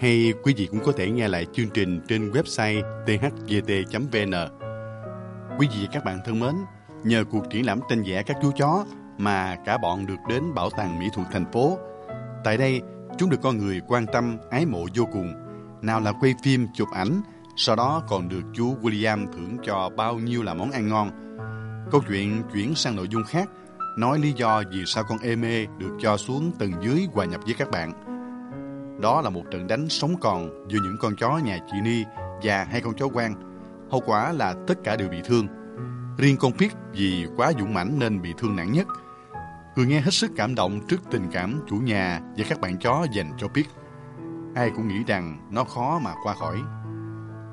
Hay quý vị cũng có thể nghe lại chương trình trên website thgt.vn. Quý vị và các bạn thân mến, nhờ cuộc triển lãm tranh vẽ các chú chó mà cả bọn được đến Bảo tàng Mỹ thuật thành phố. Tại đây, chúng được con người quan tâm, ái mộ vô cùng. Nào là quay phim, chụp ảnh, sau đó còn được chú William thưởng cho bao nhiêu là món ăn ngon. Câu chuyện chuyển sang nội dung khác, nói lý do vì sao con Eme được cho xuống tầng dưới hòa nhập với các bạn. Đó là một trận đánh sống còn giữa những con chó nhà chị Ni và hai con chó quan. Hậu quả là tất cả đều bị thương. Riêng con Piết vì quá dũng mãnh nên bị thương nặng nhất. Người nghe hết sức cảm động trước tình cảm chủ nhà và các bạn chó dành cho Piết. Ai cũng nghĩ rằng nó khó mà qua khỏi.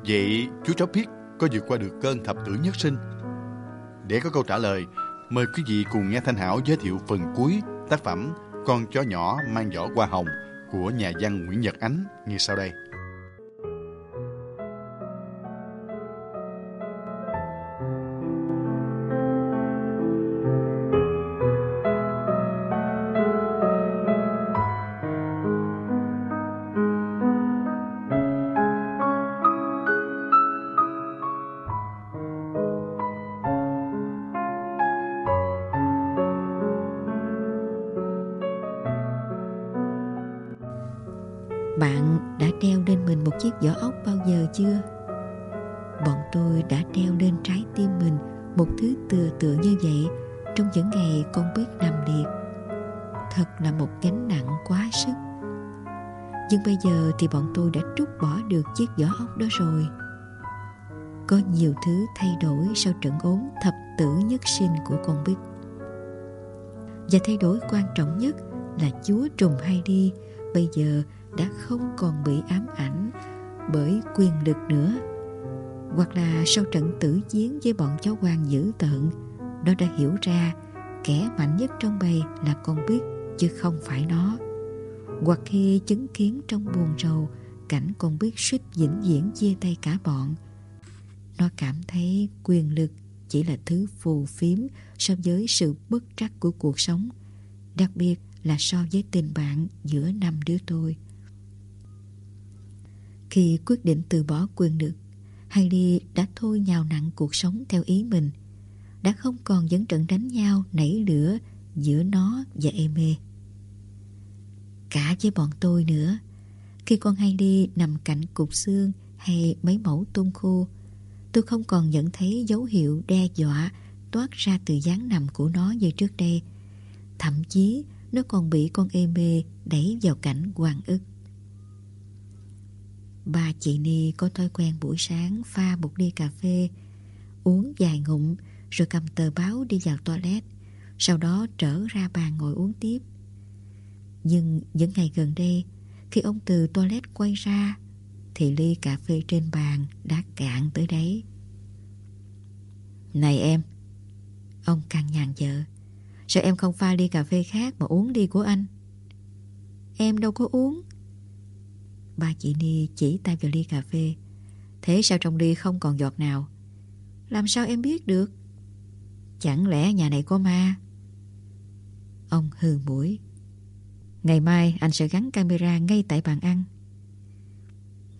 Vậy chú chó Piết có vượt qua được cơn thập tử nhất sinh? Để có câu trả lời, mời quý vị cùng nghe Thanh Hảo giới thiệu phần cuối tác phẩm Con chó nhỏ mang vỏ hoa hồng của nhà văn Nguyễn Nhật Ánh như sau đây. Giờ thì bọn tôi đã trút bỏ được chiếc vỏ ốc đó rồi. Có nhiều thứ thay đổi sau trận ốm thập tử nhất sinh của con Bích. Và thay đổi quan trọng nhất là chúa trùng hay đi, bây giờ đã không còn bị ám ảnh bởi quyền lực nữa hoặc là sau trận tử chiến với bọn cháu quan dữ tợn, nó đã hiểu ra kẻ mạnh nhất trong bầy là con biết chứ không phải nó hoặc khi chứng kiến trong buồn rầu cảnh con biết suýt vĩnh viễn chia tay cả bọn nó cảm thấy quyền lực chỉ là thứ phù phiếm so với sự bất trắc của cuộc sống đặc biệt là so với tình bạn giữa năm đứa tôi khi quyết định từ bỏ quyền lực, Heidi đã thôi nhào nặng cuộc sống theo ý mình, đã không còn dẫn trận đánh nhau nảy lửa giữa nó và Eme. Cả với bọn tôi nữa, khi con hay đi nằm cạnh cục xương hay mấy mẫu tôm khô, tôi không còn nhận thấy dấu hiệu đe dọa toát ra từ dáng nằm của nó như trước đây. Thậm chí, nó còn bị con Eme đẩy vào cảnh hoàng ức. bà chị Ni có thói quen buổi sáng pha một ly cà phê, uống vài ngụm rồi cầm tờ báo đi vào toilet, sau đó trở ra bàn ngồi uống tiếp. Nhưng những ngày gần đây, khi ông từ toilet quay ra, thì ly cà phê trên bàn đã cạn tới đấy. Này em, ông càng nhàn vợ, sao em không pha ly cà phê khác mà uống ly của anh? Em đâu có uống. Ba chị Ni chỉ tay vào ly cà phê Thế sao trong ly không còn giọt nào Làm sao em biết được Chẳng lẽ nhà này có ma Ông hừ mũi Ngày mai anh sẽ gắn camera ngay tại bàn ăn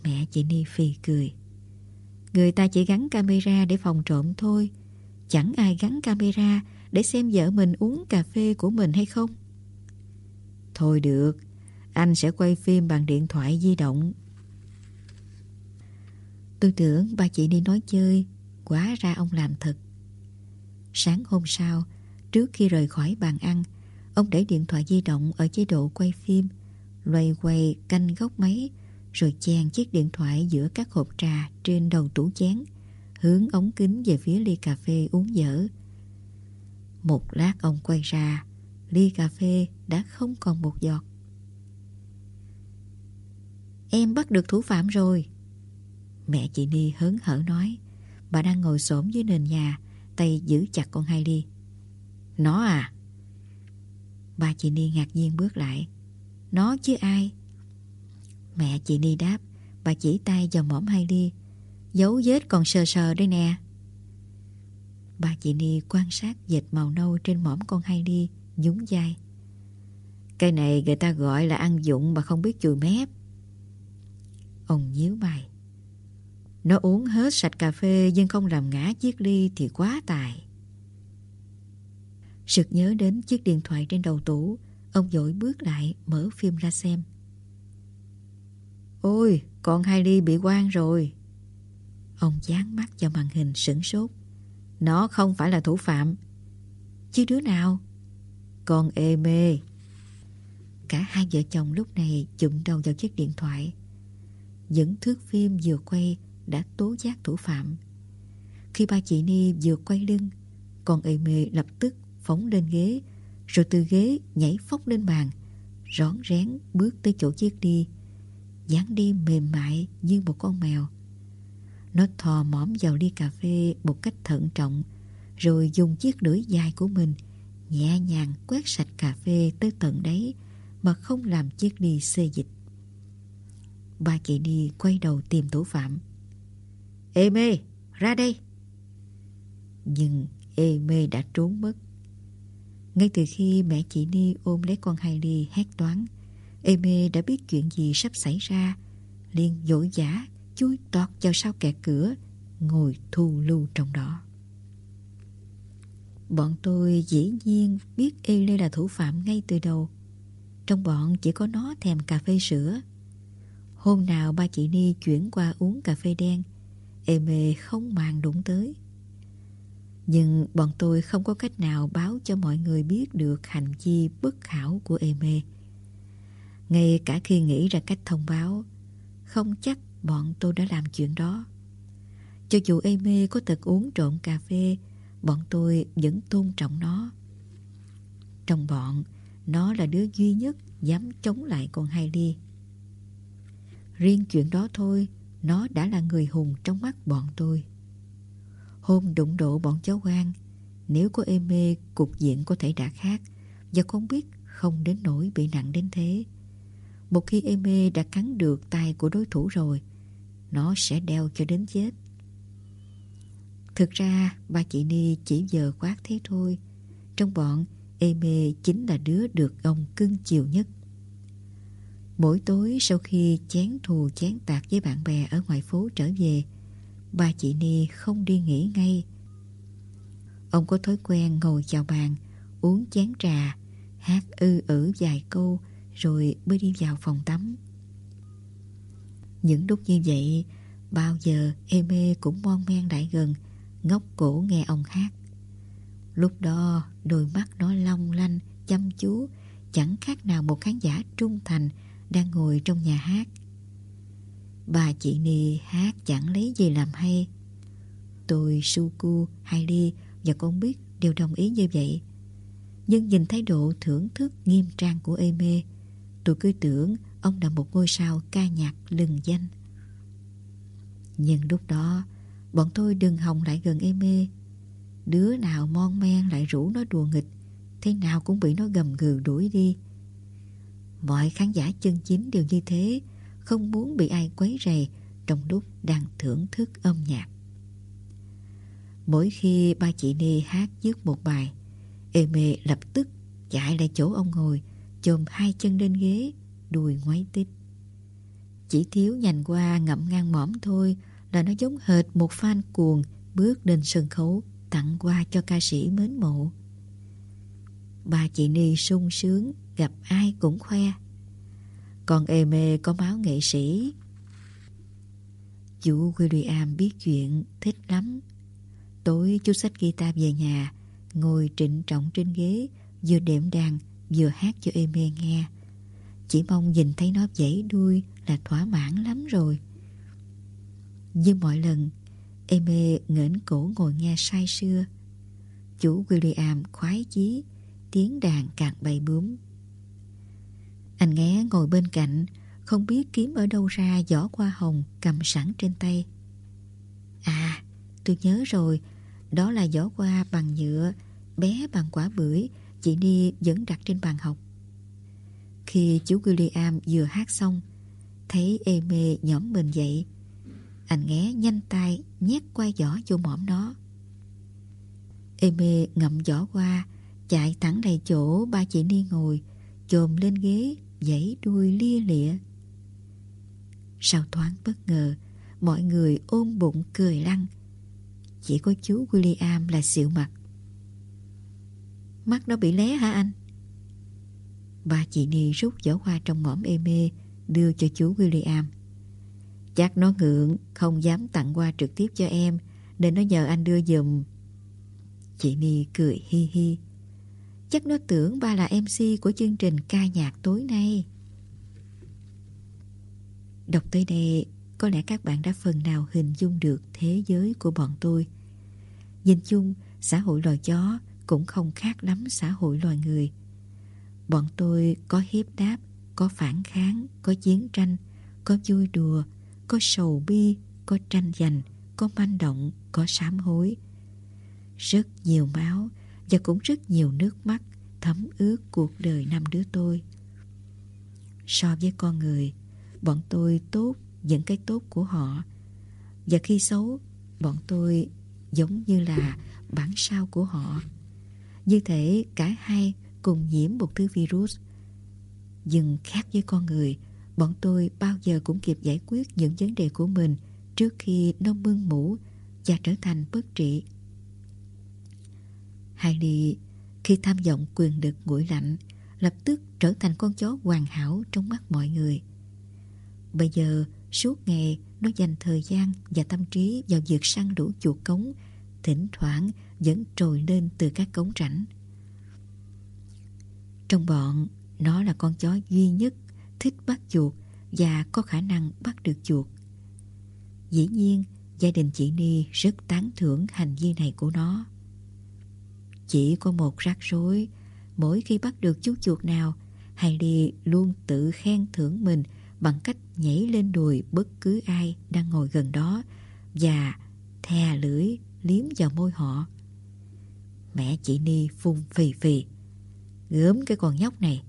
Mẹ chị Ni phì cười Người ta chỉ gắn camera để phòng trộm thôi Chẳng ai gắn camera Để xem vợ mình uống cà phê của mình hay không Thôi được anh sẽ quay phim bằng điện thoại di động. Tôi tưởng ba chị đi nói chơi, quá ra ông làm thật. Sáng hôm sau, trước khi rời khỏi bàn ăn, ông để điện thoại di động ở chế độ quay phim, loay quay canh góc máy, rồi chèn chiếc điện thoại giữa các hộp trà trên đầu tủ chén, hướng ống kính về phía ly cà phê uống dở. Một lát ông quay ra, ly cà phê đã không còn một giọt. Em bắt được thủ phạm rồi. Mẹ chị Ni hớn hở nói. Bà đang ngồi xổm dưới nền nhà, tay giữ chặt con hai ly. Nó à? Ba chị Ni ngạc nhiên bước lại. Nó chứ ai? Mẹ chị Ni đáp, bà chỉ tay vào mỏm Hailey. Dấu vết còn sờ sờ đây nè. Bà chị Ni quan sát dệt màu nâu trên mỏm con hai ly nhún dai Cái này người ta gọi là ăn dụng mà không biết chùi mép. Ông nhíu mày. Nó uống hết sạch cà phê nhưng không làm ngã chiếc ly thì quá tài. Sực nhớ đến chiếc điện thoại trên đầu tủ, ông dội bước lại mở phim ra xem. Ôi, con hai bị quan rồi. Ông dán mắt vào màn hình sửng sốt. Nó không phải là thủ phạm. Chứ đứa nào? Con ê mê. Cả hai vợ chồng lúc này chụm đầu vào chiếc điện thoại. Những thước phim vừa quay đã tố giác thủ phạm. Khi ba chị Ni vừa quay lưng, con ê mê lập tức phóng lên ghế, rồi từ ghế nhảy phóc lên bàn, rón rén bước tới chỗ chiếc đi, dáng đi mềm mại như một con mèo. Nó thò mõm vào ly cà phê một cách thận trọng, rồi dùng chiếc lưỡi dài của mình nhẹ nhàng quét sạch cà phê tới tận đáy mà không làm chiếc đi xê dịch. Ba chị đi quay đầu tìm thủ phạm. Ê mê, ra đây! Nhưng Ê mê đã trốn mất. Ngay từ khi mẹ chị Ni ôm lấy con Hailey hét toán, eme đã biết chuyện gì sắp xảy ra, liền dội giả chui tọt vào sau kẹt cửa, ngồi thu lưu trong đó. Bọn tôi dĩ nhiên biết Ê là thủ phạm ngay từ đầu. Trong bọn chỉ có nó thèm cà phê sữa. Hôm nào ba chị Ni chuyển qua uống cà phê đen, eme không màng đụng tới. Nhưng bọn tôi không có cách nào báo cho mọi người biết được hành vi bất hảo của Ê mê. Ngay cả khi nghĩ ra cách thông báo, không chắc bọn tôi đã làm chuyện đó. Cho dù Ê mê có thật uống trộn cà phê, bọn tôi vẫn tôn trọng nó. Trong bọn, nó là đứa duy nhất dám chống lại con Hailey. Riêng chuyện đó thôi, nó đã là người hùng trong mắt bọn tôi. Hôm đụng độ bọn cháu quan, nếu có êm mê, cục diện có thể đã khác và không biết không đến nỗi bị nặng đến thế. Một khi êm mê đã cắn được tay của đối thủ rồi, nó sẽ đeo cho đến chết. Thực ra, ba chị Ni chỉ giờ quát thế thôi. Trong bọn, eme mê chính là đứa được ông cưng chiều nhất. Mỗi tối sau khi chén thù chén tạc với bạn bè ở ngoài phố trở về, ba chị Ni không đi nghỉ ngay. Ông có thói quen ngồi chào bàn, uống chén trà, hát ư ử vài câu rồi mới đi vào phòng tắm. Những lúc như vậy, bao giờ em mê cũng mon men lại gần, ngóc cổ nghe ông hát. Lúc đó, đôi mắt nó long lanh, chăm chú, chẳng khác nào một khán giả trung thành đang ngồi trong nhà hát. Bà chị Ni hát chẳng lấy gì làm hay. Tôi, Suku, Hailey và con biết đều đồng ý như vậy. Nhưng nhìn thái độ thưởng thức nghiêm trang của Eme, tôi cứ tưởng ông là một ngôi sao ca nhạc lừng danh. Nhưng lúc đó, bọn tôi đừng hòng lại gần Eme. Đứa nào mon men lại rủ nó đùa nghịch, thế nào cũng bị nó gầm gừ đuổi đi. Mọi khán giả chân chính đều như thế, không muốn bị ai quấy rầy trong lúc đang thưởng thức âm nhạc. Mỗi khi ba chị Ni hát dứt một bài, Eme lập tức chạy lại chỗ ông ngồi, chồm hai chân lên ghế, đùi ngoáy tít. Chỉ thiếu nhành qua ngậm ngang mõm thôi là nó giống hệt một fan cuồng bước lên sân khấu tặng quà cho ca sĩ mến mộ. Ba chị Ni sung sướng gặp ai cũng khoe. Còn Eme có máu nghệ sĩ. Chú William biết chuyện, thích lắm. Tối chú sách guitar về nhà, ngồi trịnh trọng trên ghế, vừa đệm đàn, vừa hát cho Eme nghe. Chỉ mong nhìn thấy nó dãy đuôi là thỏa mãn lắm rồi. Như mọi lần, Eme ngẩng cổ ngồi nghe say sưa. Chú William khoái chí, tiếng đàn càng bay bướm. Anh nghe ngồi bên cạnh, Không biết kiếm ở đâu ra giỏ hoa hồng cầm sẵn trên tay. À tôi nhớ rồi Đó là giỏ hoa bằng nhựa Bé bằng quả bưởi Chị đi vẫn đặt trên bàn học. Khi chú William vừa hát xong Thấy ê mê nhóm mình dậy. Anh nghe nhanh tay Nhét qua giỏ vô mõm nó. Ê mê ngậm giỏ qua Chạy thẳng đầy chỗ ba chị Ni ngồi Chồm lên ghế Dãy đuôi lia lịa. Sau thoáng bất ngờ, Mọi người ôm bụng cười lăn. Chỉ có chú William là xịu mặt. Mắt nó bị lé hả anh? Bà chị Ni rút giỏ hoa trong mõm ê mê, Đưa cho chú William. Chắc nó ngượng, Không dám tặng hoa trực tiếp cho em, Nên nó nhờ anh đưa giùm. Chị Ni cười hi hi. Chắc nó tưởng ba là MC của chương trình ca nhạc tối nay. Đọc tới đây Có lẽ các bạn đã phần nào hình dung được thế giới của bọn tôi. Nhìn chung xã hội loài chó cũng không khác lắm xã hội loài người. Bọn tôi có hiếp đáp, có phản kháng, có chiến tranh, có vui đùa, có sầu bi, có tranh giành, có manh động, có sám hối. Rất nhiều máu và cũng rất nhiều nước mắt thấm ướt cuộc đời năm đứa tôi. So với con người, bọn tôi tốt những cái tốt của họ. Và khi xấu, bọn tôi giống như là bản sao của họ. Như thể cả hai cùng nhiễm một thứ virus. Nhưng khác với con người, bọn tôi bao giờ cũng kịp giải quyết những vấn đề của mình trước khi nó mương mũ và trở thành bất trị. Hai đi khi tham vọng quyền lực nguội lạnh lập tức trở thành con chó hoàn hảo trong mắt mọi người. Bây giờ suốt ngày nó dành thời gian và tâm trí vào việc săn đuổi chuột cống thỉnh thoảng vẫn trồi lên từ các cống rãnh. Trong bọn, nó là con chó duy nhất thích bắt chuột và có khả năng bắt được chuột. Dĩ nhiên, gia đình chị Ni rất tán thưởng hành vi này của nó. Chỉ có một rắc rối. Mỗi khi bắt được chú chuột nào, Heidi luôn tự khen thưởng mình Bằng cách nhảy lên đùi bất cứ ai đang ngồi gần đó Và thè lưỡi liếm vào môi họ. Mẹ chị Ni phun phì phì. Gớm cái con nhóc này.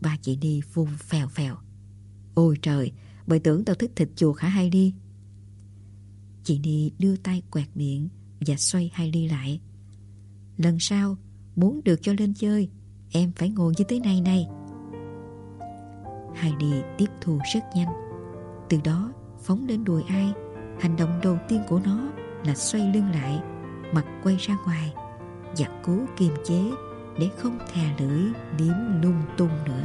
Ba chị Ni phun phèo phèo. Ôi trời, Bởi tưởng tao thích thịt chuột hả Heidi? Chị Ni đưa tay quẹt miệng Và xoay Heidi lại. Lần sau, Muốn được cho lên chơi, Em phải ngồi như thế này này. Heidi tiếp thu rất nhanh. Từ đó, phóng lên đùi ai, Hành động đầu tiên của nó Là xoay lưng lại, Mặt quay ra ngoài Và cố kiềm chế Để không thè lưỡi liếm lung tung nữa.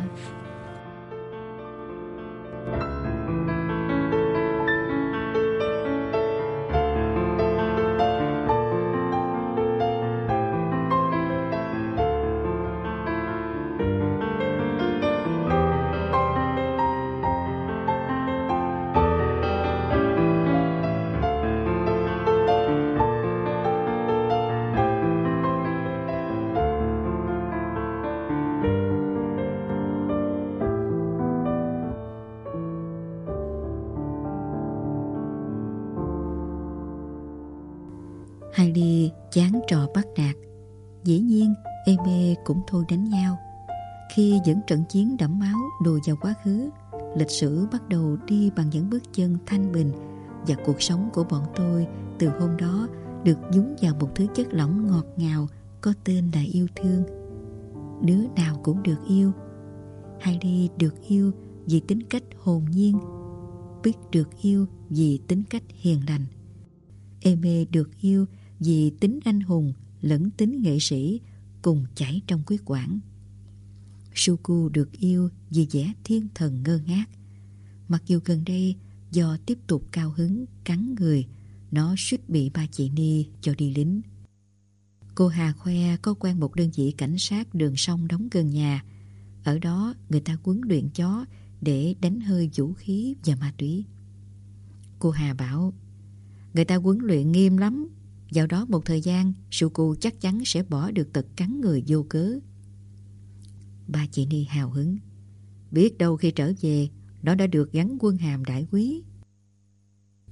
Trận chiến đẫm máu đùa vào quá khứ, lịch sử bắt đầu đi bằng những bước chân thanh bình và cuộc sống của bọn tôi từ hôm đó được dúng vào một thứ chất lỏng ngọt ngào có tên là yêu thương. Đứa nào cũng được yêu. Heidi được yêu vì tính cách hồn nhiên. Biết được yêu vì tính cách hiền lành. Eme được yêu vì tính anh hùng lẫn tính nghệ sĩ cùng chảy trong quyết quản. Suku được yêu vì vẻ thiên thần ngơ ngác. Mặc dù gần đây do tiếp tục cao hứng cắn người, nó suýt bị ba chị Ni cho đi lính. Cô Hà khoe có quen một đơn vị cảnh sát đường sông đóng gần nhà. Ở đó người ta huấn luyện chó để đánh hơi vũ khí và ma túy. Cô Hà bảo Người ta huấn luyện nghiêm lắm vào đó một thời gian Suku chắc chắn sẽ bỏ được tật cắn người vô cớ Ba chị Ni hào hứng Biết đâu khi trở về nó đã được gắn quân hàm đại quý.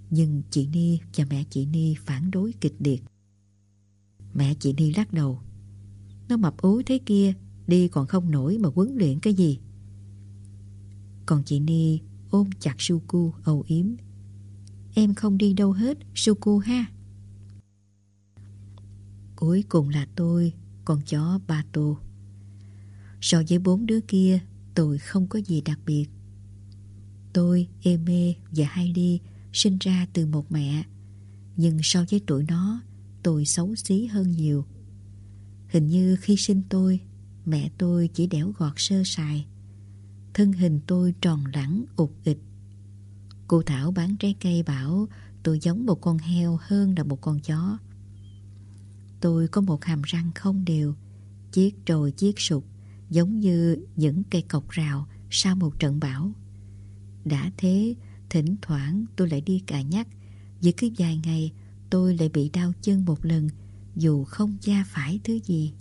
Nhưng chị Ni và mẹ chị Ni phản đối kịch liệt. Mẹ chị Ni lắc đầu. Nó mập ú thế kia, đi còn không nổi mà huấn luyện cái gì. Còn chị Ni ôm chặt Suku âu yếm. Em không đi đâu hết, Suku ha. Cuối cùng là tôi, con chó ba tô So với bốn đứa kia, tôi không có gì đặc biệt. Tôi, Eme và Heidi sinh ra từ một mẹ, nhưng so với tuổi nó, tôi xấu xí hơn nhiều. Hình như khi sinh tôi, mẹ tôi chỉ đẻo gọt sơ sài. Thân hình tôi tròn lẳng, ụt ịch. Cô Thảo bán trái cây bảo tôi giống một con heo hơn là một con chó. Tôi có một hàm răng không đều, chiếc trồi chiếc sụt, giống như những cây cọc rào sau một trận bão. Đã thế, thỉnh thoảng tôi lại đi cà nhắc, vì cứ vài ngày tôi lại bị đau chân một lần, dù không da phải thứ gì.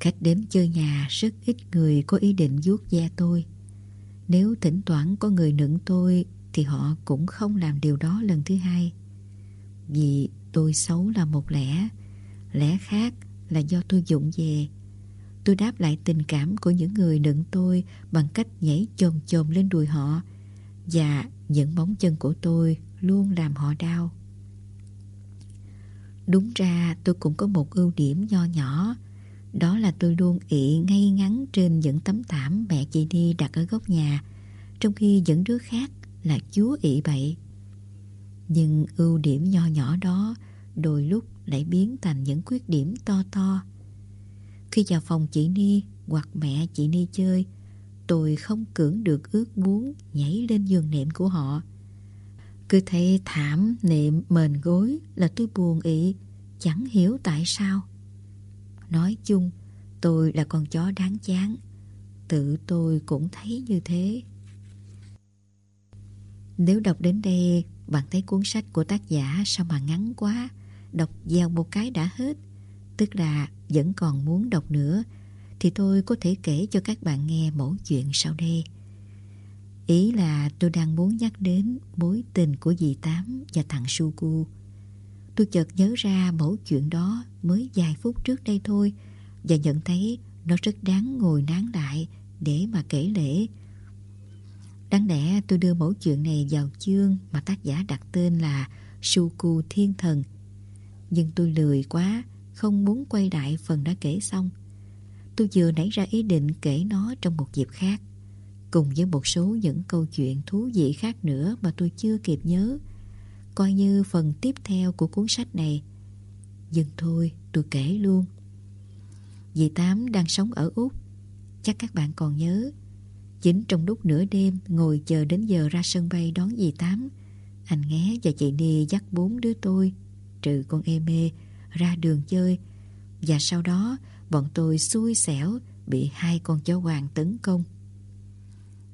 Khách đến chơi nhà rất ít người có ý định vuốt da tôi. Nếu thỉnh thoảng có người nựng tôi thì họ cũng không làm điều đó lần thứ hai. Vì tôi xấu là một lẽ, lẽ khác là do tôi dụng về. Tôi đáp lại tình cảm của những người nựng tôi bằng cách nhảy chồm chồm lên đùi họ và những móng chân của tôi luôn làm họ đau. Đúng ra tôi cũng có một ưu điểm nho nhỏ đó là tôi luôn ị ngay ngắn trên những tấm thảm mẹ chị đi đặt ở góc nhà, trong khi những đứa khác là chúa ị bậy. Nhưng ưu điểm nho nhỏ đó đôi lúc lại biến thành những khuyết điểm to to. Khi vào phòng chị Ni hoặc mẹ chị Ni chơi, tôi không cưỡng được ước muốn nhảy lên giường nệm của họ. Cứ thấy thảm, nệm, mền gối là tôi buồn ị, chẳng hiểu tại sao. Nói chung, tôi là con chó đáng chán. Tự tôi cũng thấy như thế. Nếu đọc đến đây, bạn thấy cuốn sách của tác giả sao mà ngắn quá, đọc vào một cái đã hết, tức là vẫn còn muốn đọc nữa, thì tôi có thể kể cho các bạn nghe mẫu chuyện sau đây. Ý là tôi đang muốn nhắc đến mối tình của dì Tám và thằng Suku. Tôi chợt nhớ ra mẫu chuyện đó mới vài phút trước đây thôi và nhận thấy nó rất đáng ngồi nán lại để mà kể lễ. Đáng lẽ tôi đưa mẫu chuyện này vào chương mà tác giả đặt tên là Suku Thiên Thần. Nhưng tôi lười quá, không muốn quay lại phần đã kể xong. Tôi vừa nảy ra ý định kể nó trong một dịp khác, cùng với một số những câu chuyện thú vị khác nữa mà tôi chưa kịp nhớ coi như phần tiếp theo của cuốn sách này. Nhưng thôi, tôi kể luôn. Dì Tám đang sống ở Úc. Chắc các bạn còn nhớ. Chính trong lúc nửa đêm ngồi chờ đến giờ ra sân bay đón dì Tám, anh Nghé và chị Ni dắt bốn đứa tôi, trừ con ê mê, ra đường chơi. Và sau đó, bọn tôi xui xẻo bị hai con chó hoàng tấn công.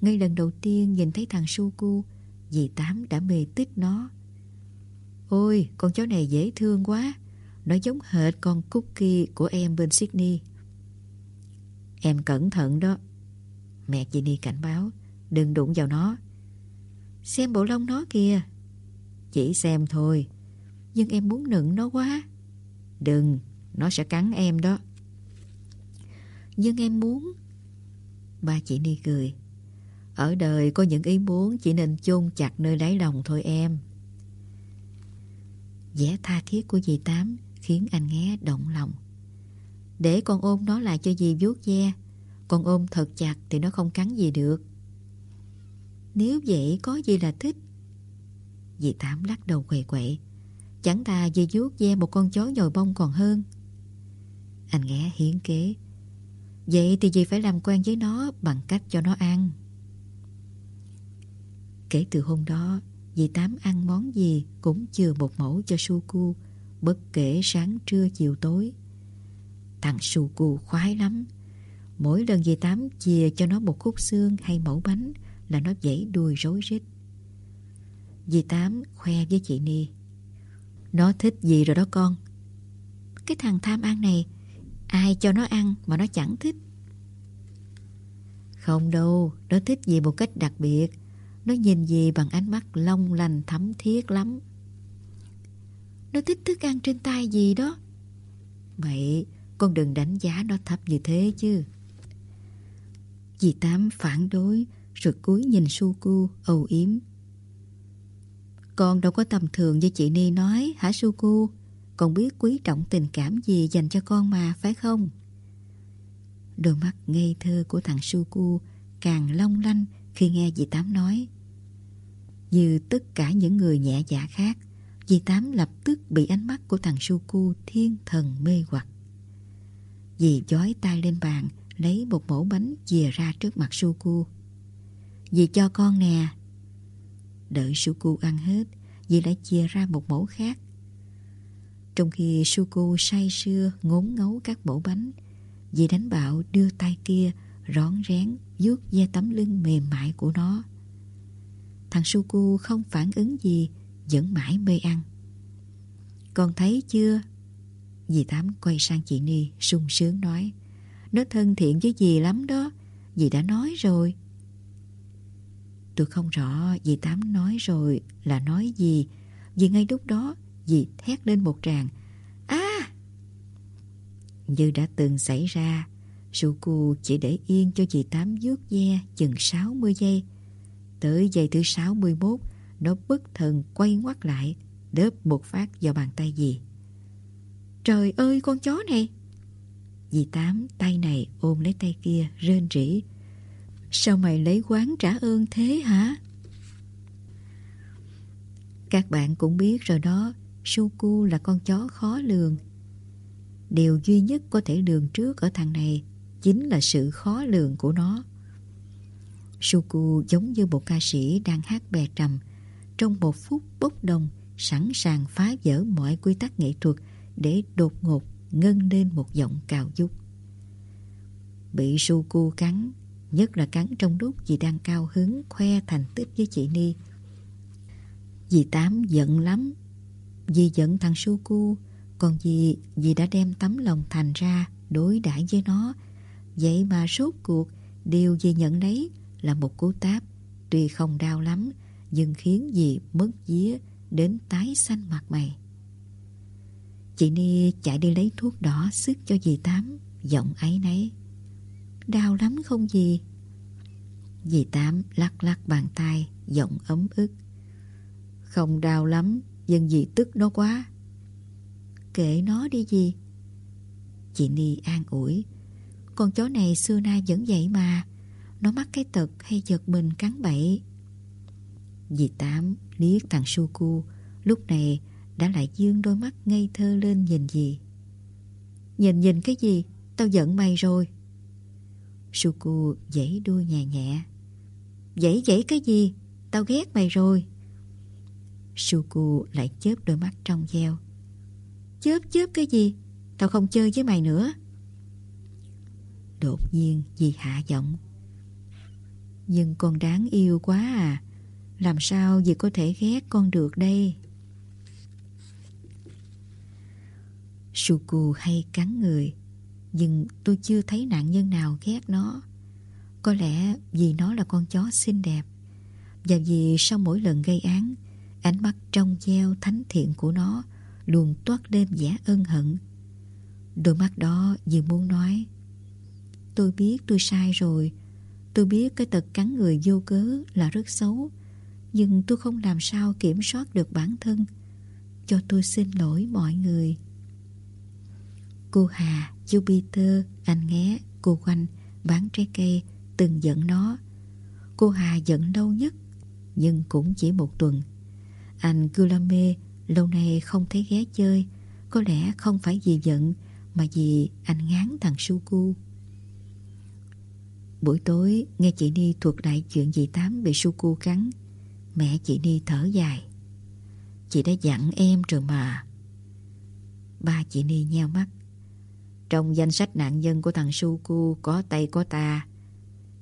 Ngay lần đầu tiên nhìn thấy thằng Suku, dì Tám đã mê tích nó. Ôi, con chó này dễ thương quá. Nó giống hệt con cookie của em bên Sydney. Em cẩn thận đó. Mẹ chị đi cảnh báo. Đừng đụng vào nó. Xem bộ lông nó kìa. Chỉ xem thôi. Nhưng em muốn nựng nó quá. Đừng, nó sẽ cắn em đó. Nhưng em muốn. Ba chị ni cười. Ở đời có những ý muốn chỉ nên chôn chặt nơi đáy lòng thôi em vẻ tha thiết của dì Tám khiến anh nghe động lòng. Để con ôm nó lại cho dì vuốt ve, con ôm thật chặt thì nó không cắn gì được. Nếu vậy có gì là thích? Dì Tám lắc đầu quậy quậy. Chẳng thà dì vuốt ve một con chó nhồi bông còn hơn. Anh nghe hiến kế. Vậy thì dì phải làm quen với nó bằng cách cho nó ăn. Kể từ hôm đó, Dì Tám ăn món gì cũng chừa một mẫu cho Suku, bất kể sáng trưa chiều tối. Thằng Suku khoái lắm. Mỗi lần dì Tám chìa cho nó một khúc xương hay mẫu bánh là nó dãy đuôi rối rít. Dì Tám khoe với chị Ni. Nó thích gì rồi đó con? Cái thằng tham ăn này, ai cho nó ăn mà nó chẳng thích. Không đâu, nó thích gì một cách đặc biệt. Nó nhìn gì bằng ánh mắt long lành thấm thiết lắm. Nó thích thức ăn trên tay gì đó. Vậy con đừng đánh giá nó thấp như thế chứ. Dì Tám phản đối rồi cúi nhìn Suku âu yếm. Con đâu có tầm thường như chị Ni nói hả Suku? Con biết quý trọng tình cảm gì dành cho con mà phải không? Đôi mắt ngây thơ của thằng Suku càng long lanh khi nghe dì Tám nói. Như tất cả những người nhẹ dạ khác, dì Tám lập tức bị ánh mắt của thằng Suku thiên thần mê hoặc. Dì giói tay lên bàn, lấy một mẫu bánh dìa ra trước mặt Suku. Dì cho con nè. Đợi Suku ăn hết, dì lại chia ra một mẫu khác. Trong khi Suku say sưa ngốn ngấu các mẫu bánh, dì đánh bạo đưa tay kia rón rén vuốt da tấm lưng mềm mại của nó. Thằng Suku không phản ứng gì, vẫn mãi mê ăn. Con thấy chưa? Dì Tám quay sang chị Ni sung sướng nói Nó thân thiện với dì lắm đó Dì đã nói rồi Tôi không rõ dì Tám nói rồi là nói gì. Vì ngay lúc đó, dì thét lên một tràng. À! Như đã từng xảy ra Suku chỉ để yên cho dì Tám dước ve chừng 60 giây. Tới giây thứ 61 Nó bất thần quay ngoắt lại, Đớp một phát vào bàn tay dì. Trời ơi, con chó này! Dì Tám tay này ôm lấy tay kia, rên rỉ. Sao mày lấy quán trả ơn thế hả? Các bạn cũng biết rồi đó Suku là con chó khó lường. Điều duy nhất có thể lường trước ở thằng này Chính là sự khó lường của nó. Suku giống như một ca sĩ đang hát bè trầm Trong một phút bốc đồng Sẵn sàng phá vỡ mọi quy tắc nghệ thuật để đột ngột ngân lên một giọng cào dúc. Bị Suku cắn, nhất là cắn trong lúc dì đang cao hứng khoe thành tích với chị Ni. Dì Tám giận lắm, dì giận thằng Suku, còn dì, dì đã đem tấm lòng thành ra đối đãi với nó. Vậy mà suốt cuộc, điều dì nhận lấy là một cú táp, tuy không đau lắm, nhưng khiến dì mất vía đến tái xanh mặt mày. Chị Ni chạy đi lấy thuốc đỏ sức cho dì Tám Giọng ấy nấy Đau lắm không gì Dì Tám lắc lắc bàn tay, Giọng ấm ức. Không đau lắm dân dì tức nó quá. Kệ nó đi gì Chị Ni an ủi. Con chó này xưa nay vẫn vậy mà. Nó mắc cái tật hay giật mình cắn bậy. Dì Tám liếc thằng Suku. Lúc này đã lại dương đôi mắt ngây thơ lên nhìn gì. Nhìn nhìn cái gì? Tao giận mày rồi. Suku dãy đuôi nhẹ nhẹ. Dãy dãy cái gì? Tao ghét mày rồi. Suku lại chớp đôi mắt trong veo. Chớp chớp cái gì? Tao không chơi với mày nữa. Đột nhiên dì hạ giọng. Nhưng con đáng yêu quá à. Làm sao dì có thể ghét con được đây? Suku hay cắn người nhưng tôi chưa thấy nạn nhân nào ghét nó. Có lẽ vì nó là con chó xinh đẹp. Và vì sau mỗi lần gây án Ánh mắt trong gieo thánh thiện của nó Luôn toát lên vẻ ân hận. Đôi mắt đó vừa muốn nói Tôi biết tôi sai rồi. Tôi biết cái tật cắn người vô cớ là rất xấu Nhưng tôi không làm sao kiểm soát được bản thân. Cho tôi xin lỗi mọi người. Cô Hà, Jupiter, anh nghé, cô Quanh bán trái cây từng giận nó. Cô Hà giận lâu nhất, nhưng cũng chỉ một tuần. Anh Gulame lâu nay không thấy ghé chơi, có lẽ không phải vì giận mà vì anh ngán thằng Suku. Buổi tối nghe chị Ni thuật lại chuyện dì Tám bị Suku cắn, mẹ chị Ni thở dài. Chị đã dặn em rồi mà. Ba chị Ni nheo mắt trong danh sách nạn nhân của thằng Suku có tay có ta.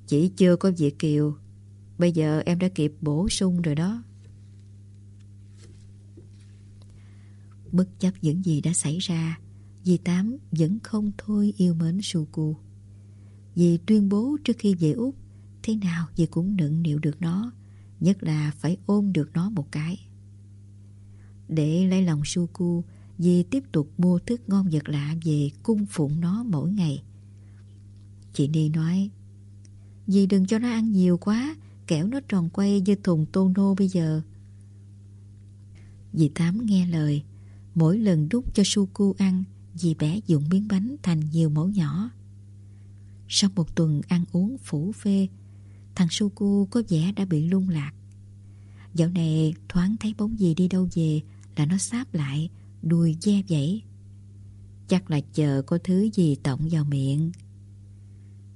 Chỉ chưa có Việt Kiều. Bây giờ em đã kịp bổ sung rồi đó. Bất chấp những gì đã xảy ra, dì Tám vẫn không thôi yêu mến Suku. Dì tuyên bố trước khi về Úc thế nào dì cũng nựng nịu được nó Nhất là phải ôm được nó một cái Để lấy lòng Suku Di tiếp tục mua thức ngon vật lạ về cung phụng nó mỗi ngày. Chị Ni nói, Dì đừng cho nó ăn nhiều quá, Kẻo nó tròn quay như thùng tô nô bây giờ. Dì Tám nghe lời, Mỗi lần đút cho Suku ăn, Dì bé dụng miếng bánh thành nhiều mẫu nhỏ. Sau một tuần ăn uống phủ phê, Thằng Suku có vẻ đã bị lung lạc. Dạo này thoáng thấy bóng gì đi đâu về Là nó sáp lại Đuôi che dãy Chắc là chờ có thứ gì tổng vào miệng.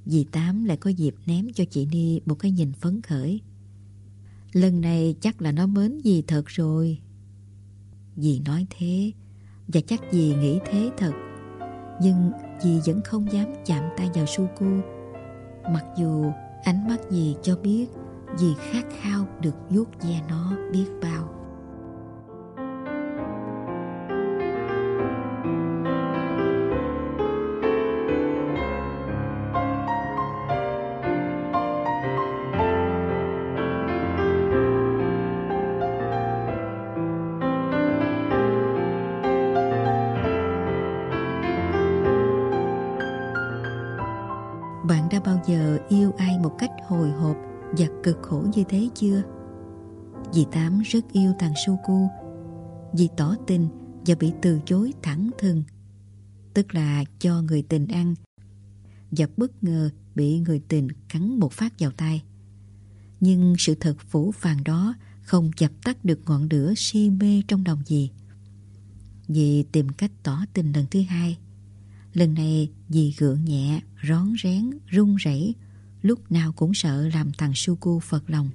Dì Tám lại có dịp ném cho chị Ni một cái nhìn phấn khởi. Lần này chắc là nó mến dì thật rồi. Dì nói thế, Và chắc dì nghĩ thế thật. Nhưng dì vẫn không dám chạm tay vào Suku. Mặc dù ánh mắt dì cho biết Dì khát khao được vuốt ve nó biết bao. Giờ yêu ai một cách hồi hộp và cực khổ như thế chưa? Dì Tám rất yêu thằng Suku. Dì tỏ tình và bị từ chối thẳng thừng. Tức là cho người tình ăn, và bất ngờ bị người tình cắn một phát vào tay. Nhưng sự thật phủ phàng đó không dập tắt được ngọn lửa si mê trong lòng dì. Dì tìm cách tỏ tình lần thứ hai Lần này dì gượng nhẹ, rón rén, run rẩy, lúc nào cũng sợ làm thằng Suku phật lòng.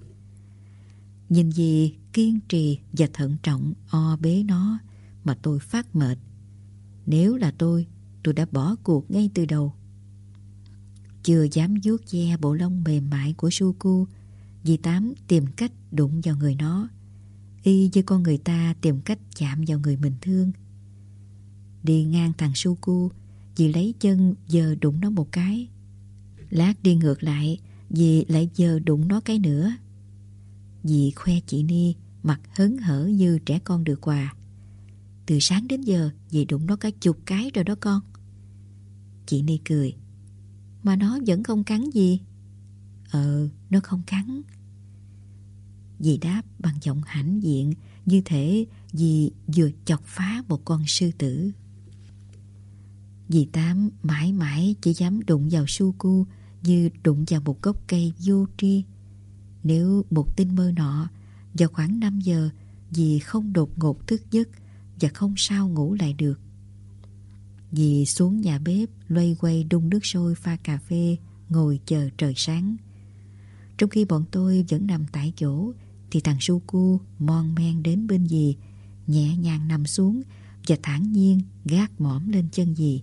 Nhìn dì kiên trì và thận trọng o bế nó mà tôi phát mệt. Nếu là tôi, tôi đã bỏ cuộc ngay từ đầu. Chưa dám vuốt ve bộ lông mềm mại của Suku, dì Tám tìm cách đụng vào người nó. Y như con người ta tìm cách chạm vào người mình thương. Đi ngang thằng Suku, Dì lấy chân giờ đụng nó một cái. Lát đi ngược lại, Dì lại giờ đụng nó cái nữa. Dì khoe chị Ni, Mặt hớn hở như trẻ con được quà. Từ sáng đến giờ, Dì đụng nó cả chục cái rồi đó con. Chị Ni cười. Mà nó vẫn không cắn gì Ờ nó không cắn. Dì đáp bằng giọng hãnh diện, Như thể dì vừa chọc phá một con sư tử. Dì Tám mãi mãi chỉ dám đụng vào Suku như đụng vào một gốc cây vô tri. Nếu một tinh mơ nọ, vào khoảng 5 giờ, dì không đột ngột thức giấc và không sao ngủ lại được. Dì xuống nhà bếp, loay quay đun nước sôi pha cà phê, ngồi chờ trời sáng. Trong khi bọn tôi vẫn nằm tại chỗ, thì thằng Suku mon men đến bên dì, nhẹ nhàng nằm xuống và thản nhiên gác mõm lên chân dì.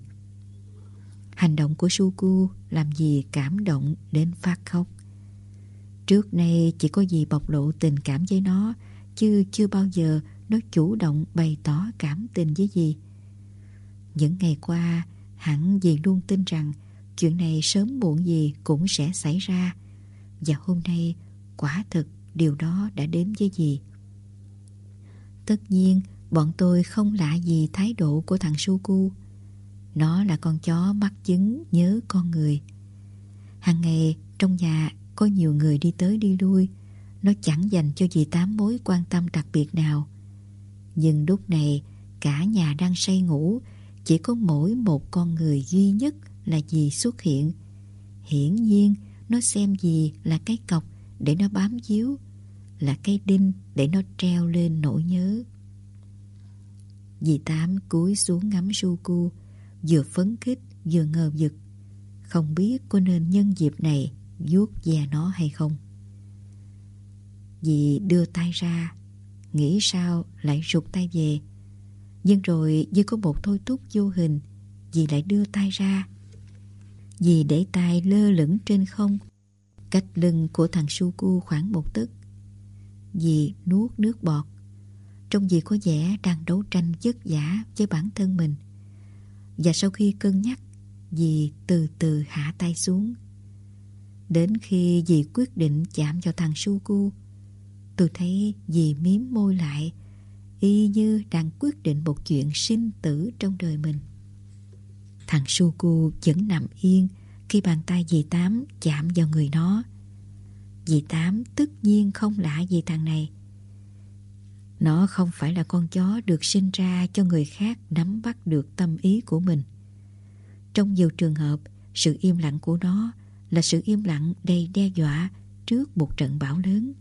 Hành động của Suku làm gì cảm động đến phát khóc. Trước nay chỉ có gì bộc lộ tình cảm với nó, chứ chưa bao giờ nó chủ động bày tỏ cảm tình với gì. Những ngày qua, hẳn dì luôn tin rằng chuyện này sớm muộn gì cũng sẽ xảy ra. Và hôm nay, quả thực điều đó đã đến với dì. Tất nhiên, bọn tôi không lạ gì thái độ của thằng Suku. Nó là con chó mắt chứng nhớ con người. Hàng ngày, trong nhà, có nhiều người đi tới đi lui. Nó chẳng dành cho dì Tám mối quan tâm đặc biệt nào. Nhưng lúc này, cả nhà đang say ngủ, Chỉ có mỗi một con người duy nhất là dì xuất hiện. Hiển nhiên, nó xem dì là cái cọc để nó bám díu Là cái đinh để nó treo lên nỗi nhớ. Dì Tám cúi xuống ngắm Suku vừa phấn khích, vừa ngờ vực. Không biết có nên nhân dịp này vuốt ve nó hay không. Dì đưa tay ra, nghĩ sao lại rụt tay về. Nhưng rồi như có một thôi thúc vô hình, dì lại đưa tay ra. Dì để tay lơ lửng trên không, cách lưng của thằng Suku khoảng một tấc. Dì nuốt nước bọt. Trông dì có vẻ đang đấu tranh vất vả với bản thân mình và sau khi cân nhắc Dì từ từ hạ tay xuống Đến khi dì quyết định chạm vào thằng Suku, tôi thấy dì miếm môi lại, y như đang quyết định một chuyện sinh tử trong đời mình. Thằng Suku vẫn nằm yên khi bàn tay dì Tám chạm vào người nó. Dì Tám tất nhiên không lạ gì thằng này. Nó không phải là con chó được sinh ra cho người khác nắm bắt được tâm ý của mình. Trong nhiều trường hợp, sự im lặng của nó là sự im lặng đầy đe dọa trước một trận bão lớn.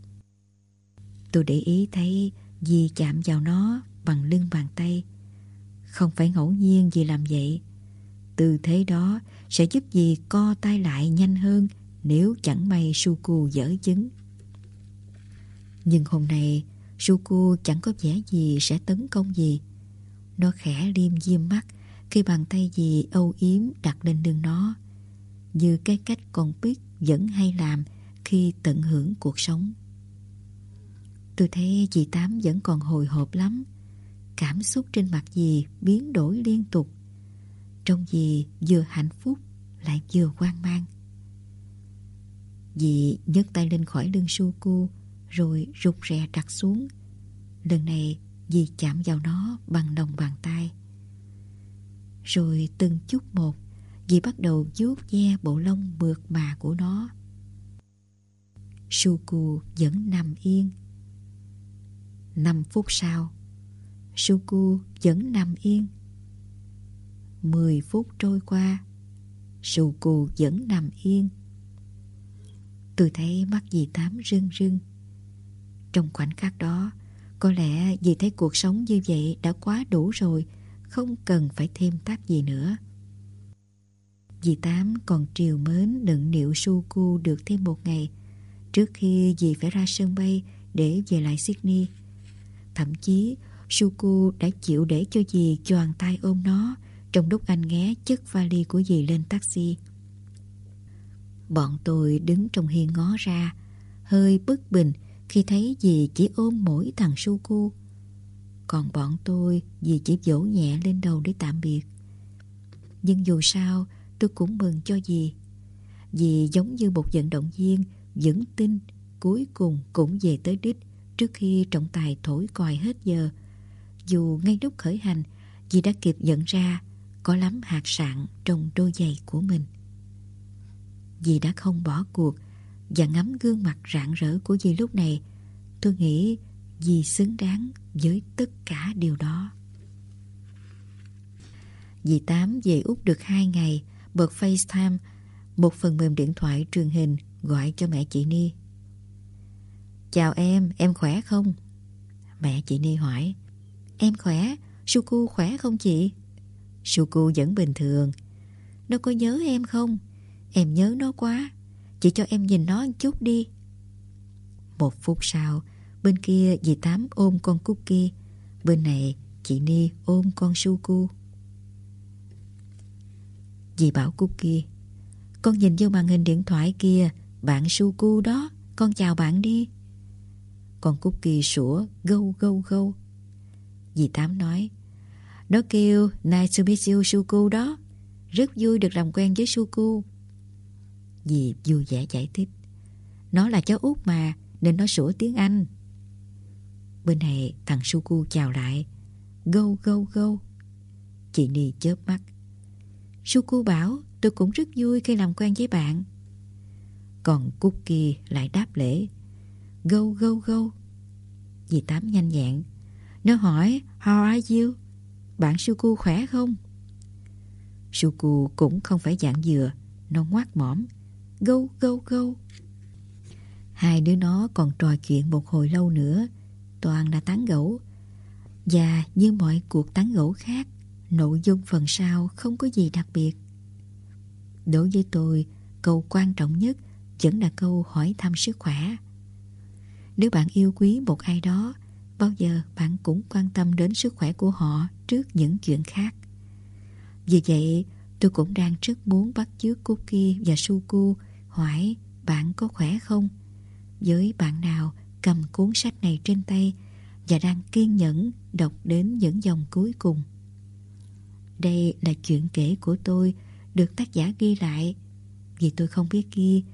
Tôi để ý thấy dì chạm vào nó bằng lưng bàn tay. Không phải ngẫu nhiên gì làm vậy. Tư thế đó sẽ giúp dì co tay lại nhanh hơn nếu chẳng may Suku dở chứng. Nhưng hôm nay Suku chẳng có vẻ gì sẽ tấn công gì. Nó khẽ liêm diêm mắt khi bàn tay gì âu yếm đặt lên lưng nó. Như cái cách con biết vẫn hay làm khi tận hưởng cuộc sống. Tôi thấy dì Tám vẫn còn hồi hộp lắm. Cảm xúc trên mặt dì biến đổi liên tục. Trong dì vừa hạnh phúc lại vừa hoang mang. Dì nhấc tay lên khỏi lưng Suku rồi rụt rè đặt xuống. Lần này dì chạm vào nó bằng lòng bàn tay. Rồi từng chút một dì bắt đầu vuốt ve bộ lông mượt mà của nó. Suku vẫn nằm yên. Năm phút sau, Suku vẫn nằm yên. Mười phút trôi qua, Suku vẫn nằm yên. Tôi thấy mắt dì Tám rưng rưng. Trong khoảnh khắc đó, có lẽ vì thấy cuộc sống như vậy đã quá đủ rồi, không cần phải thêm tác gì nữa. Dì Tám còn triều mến đựng niệu Suku được thêm một ngày trước khi dì phải ra sân bay để về lại Sydney. Thậm chí Suku đã chịu để cho dì choàng tay ôm nó trong lúc anh ghé chất vali của dì lên taxi. Bọn tôi đứng trong hiên ngó ra, hơi bất bình khi thấy dì chỉ ôm mỗi thằng Suku. Còn bọn tôi dì chỉ vỗ nhẹ lên đầu để tạm biệt. Nhưng dù sao tôi cũng mừng cho dì. Dì giống như một vận động viên vững tin cuối cùng cũng về tới đích trước khi trọng tài thổi còi hết giờ. Dù ngay lúc khởi hành, dì đã kịp nhận ra có lắm hạt sạn trong đôi giày của mình. Dì đã không bỏ cuộc và ngắm gương mặt rạng rỡ của dì lúc này. Tôi nghĩ dì xứng đáng với tất cả điều đó. Dì Tám về Úc được hai ngày, bật FaceTime, một phần mềm điện thoại truyền hình gọi cho mẹ chị Ni. Chào em, em khỏe không? Mẹ chị Ni hỏi. Em khỏe, Suku khỏe không chị? Suku vẫn bình thường. Nó có nhớ em không? Em nhớ nó quá. Chị cho em nhìn nó một chút đi. Một phút sau, bên kia dì Tám ôm con Cookie. Bên này, chị Ni ôm con Suku. Dì bảo Cookie, con nhìn vô màn hình điện thoại kia, bạn Suku đó, con chào bạn đi. Con Cookie sủa gâu gâu gâu. Dì Tám nói, nó kêu Nice to meet you Suku đó. Rất vui được làm quen với Suku. Dì vui vẻ giải thích. Nó là cháu út mà, nên nó sủa tiếng Anh. Bên này thằng Suku chào lại. Go, go, go. Chị Ni chớp mắt. Suku bảo tôi cũng rất vui khi làm quen với bạn. Còn Cookie lại đáp lễ. Go, go, go. Dì Tám nhanh nhẹn. Nó hỏi, how are you? Bạn Suku khỏe không? Suku cũng không phải dạng dừa. Nó ngoát mỏm gâu gâu gâu Hai đứa nó còn trò chuyện một hồi lâu nữa. Toàn là tán gẫu. Và như mọi cuộc tán gẫu khác, nội dung phần sau không có gì đặc biệt. Đối với tôi, câu quan trọng nhất vẫn là câu hỏi thăm sức khỏe. Nếu bạn yêu quý một ai đó, bao giờ bạn cũng quan tâm đến sức khỏe của họ trước những chuyện khác. Vì vậy, tôi cũng đang rất muốn bắt chước Cookie và Suku hỏi bạn có khỏe không? Với bạn nào cầm cuốn sách này trên tay và đang kiên nhẫn đọc đến những dòng cuối cùng. Đây là chuyện kể của tôi, được tác giả ghi lại vì tôi không biết ghi,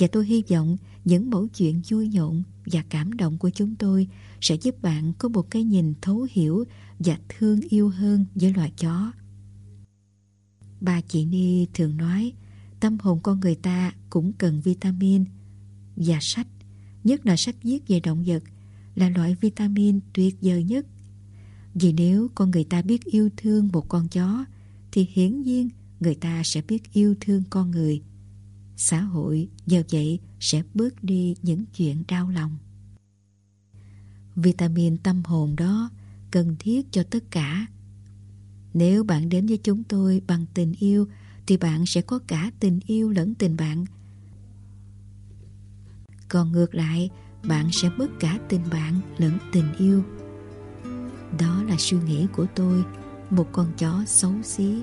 Và tôi hy vọng những mẫu chuyện vui nhộn và cảm động của chúng tôi sẽ giúp bạn có một cái nhìn thấu hiểu và thương yêu hơn với loài chó. Bà chị Ni thường nói tâm hồn con người ta cũng cần vitamin và sách, nhất là sách viết về động vật, là loại vitamin tuyệt vời nhất. Vì nếu con người ta biết yêu thương một con chó, thì hiển nhiên người ta sẽ biết yêu thương con người. Xã hội do vậy sẽ bớt đi những chuyện đau lòng. Vitamin tâm hồn đó cần thiết cho tất cả. Nếu bạn đến với chúng tôi bằng tình yêu thì bạn sẽ có cả tình yêu lẫn tình bạn. Còn ngược lại, bạn sẽ mất cả tình bạn lẫn tình yêu. Đó là suy nghĩ của tôi, một con chó xấu xí.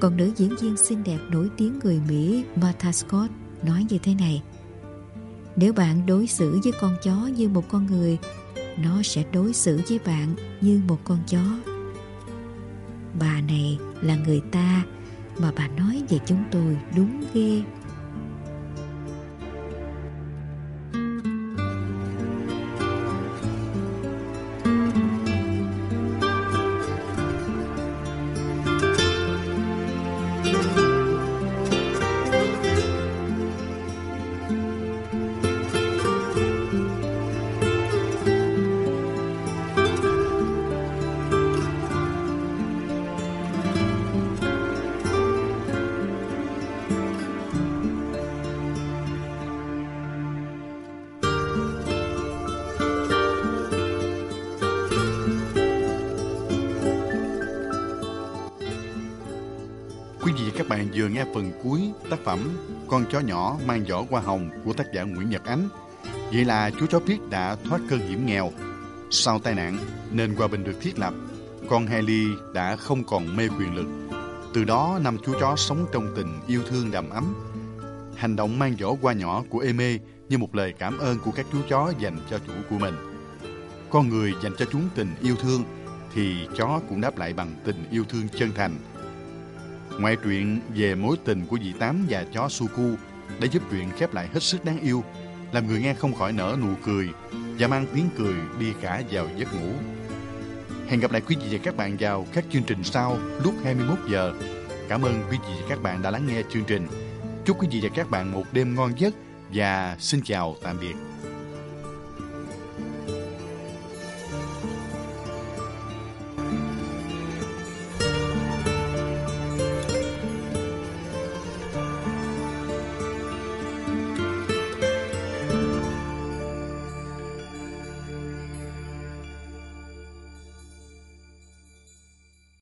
Còn nữ diễn viên xinh đẹp nổi tiếng người Mỹ Martha Scott nói như thế này. Nếu bạn đối xử với con chó như một con người, nó sẽ đối xử với bạn như một con chó. Bà này là người ta mà bà nói về chúng tôi đúng ghê. Cuối tác phẩm Con chó nhỏ mang vỏ hoa hồng của tác giả Nguyễn Nhật Ánh. Vậy là chú chó Piết đã thoát cơn hiểm nghèo. Sau tai nạn, nên hòa bình được thiết lập. Con Haley đã không còn mê quyền lực. Từ đó, năm chú chó sống trong tình yêu thương đầm ấm. Hành động mang vỏ hoa nhỏ của Eme như một lời cảm ơn của các chú chó dành cho chủ của mình. Con người dành cho chúng tình yêu thương thì chó cũng đáp lại bằng tình yêu thương chân thành Ngoại truyện về mối tình của dì Tám và chó Suku đã giúp truyện khép lại hết sức đáng yêu, làm người nghe không khỏi nở nụ cười và mang tiếng cười đi cả vào giấc ngủ. Hẹn gặp lại quý vị và các bạn vào các chương trình sau lúc 21 giờ. Cảm ơn quý vị và các bạn đã lắng nghe chương trình. Chúc quý vị và các bạn một đêm ngon giấc và xin chào tạm biệt.